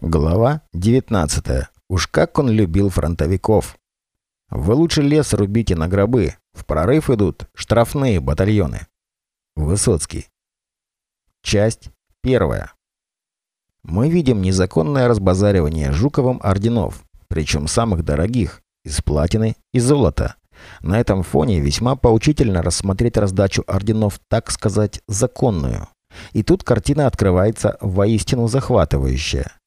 Глава 19. Уж как он любил фронтовиков. Вы лучше лес рубите на гробы. В прорыв идут штрафные батальоны. Высоцкий. Часть первая. Мы видим незаконное разбазаривание Жуковым орденов, причем самых дорогих, из платины и золота. На этом фоне весьма поучительно рассмотреть раздачу орденов, так сказать, законную. И тут картина открывается воистину захватывающая.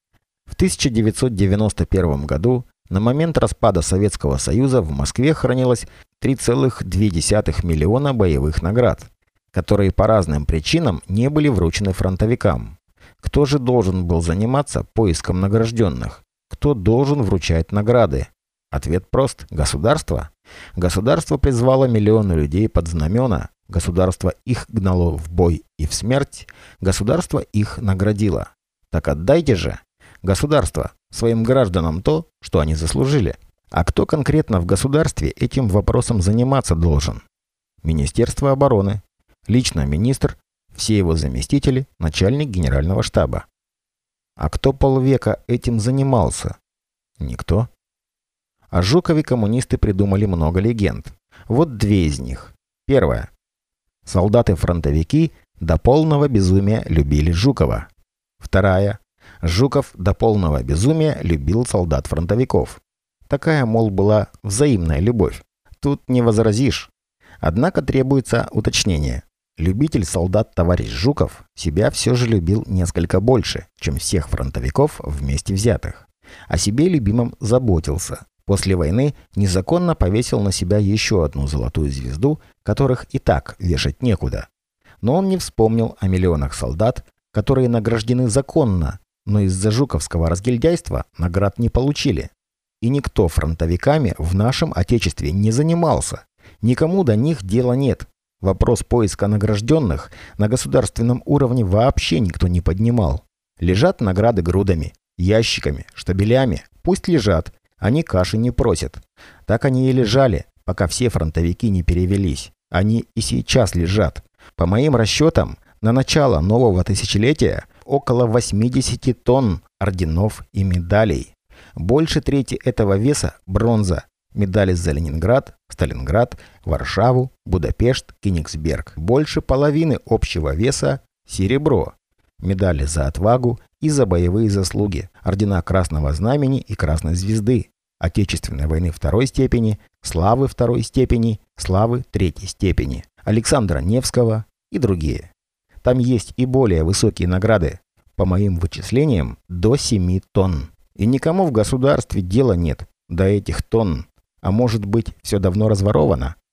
В 1991 году на момент распада Советского Союза в Москве хранилось 3,2 миллиона боевых наград, которые по разным причинам не были вручены фронтовикам. Кто же должен был заниматься поиском награжденных? Кто должен вручать награды? Ответ прост – государство. Государство призвало миллионы людей под знамена, государство их гнало в бой и в смерть, государство их наградило. Так отдайте же, Государство своим гражданам то, что они заслужили. А кто конкретно в государстве этим вопросом заниматься должен? Министерство обороны, лично министр, все его заместители, начальник генерального штаба. А кто полвека этим занимался? Никто. О Жукове коммунисты придумали много легенд. Вот две из них. Первая. Солдаты-фронтовики до полного безумия любили Жукова. Вторая. Жуков до полного безумия любил солдат-фронтовиков. Такая, мол, была взаимная любовь. Тут не возразишь. Однако требуется уточнение. Любитель солдат товарищ Жуков себя все же любил несколько больше, чем всех фронтовиков вместе взятых. О себе любимом заботился. После войны незаконно повесил на себя еще одну золотую звезду, которых и так вешать некуда. Но он не вспомнил о миллионах солдат, которые награждены законно, но из-за жуковского разгильдяйства наград не получили. И никто фронтовиками в нашем Отечестве не занимался. Никому до них дела нет. Вопрос поиска награжденных на государственном уровне вообще никто не поднимал. Лежат награды грудами, ящиками, штабелями. Пусть лежат, они каши не просят. Так они и лежали, пока все фронтовики не перевелись. Они и сейчас лежат. По моим расчетам, на начало нового тысячелетия около 80 тонн орденов и медалей. Больше трети этого веса – бронза. Медали за Ленинград, Сталинград, Варшаву, Будапешт, Кенигсберг. Больше половины общего веса – серебро. Медали за отвагу и за боевые заслуги. Ордена Красного Знамени и Красной Звезды. Отечественной войны второй степени, славы второй степени, славы третьей степени. Александра Невского и другие. Там есть и более высокие награды. По моим вычислениям, до 7 тонн. И никому в государстве дела нет до этих тонн. А может быть, все давно разворовано?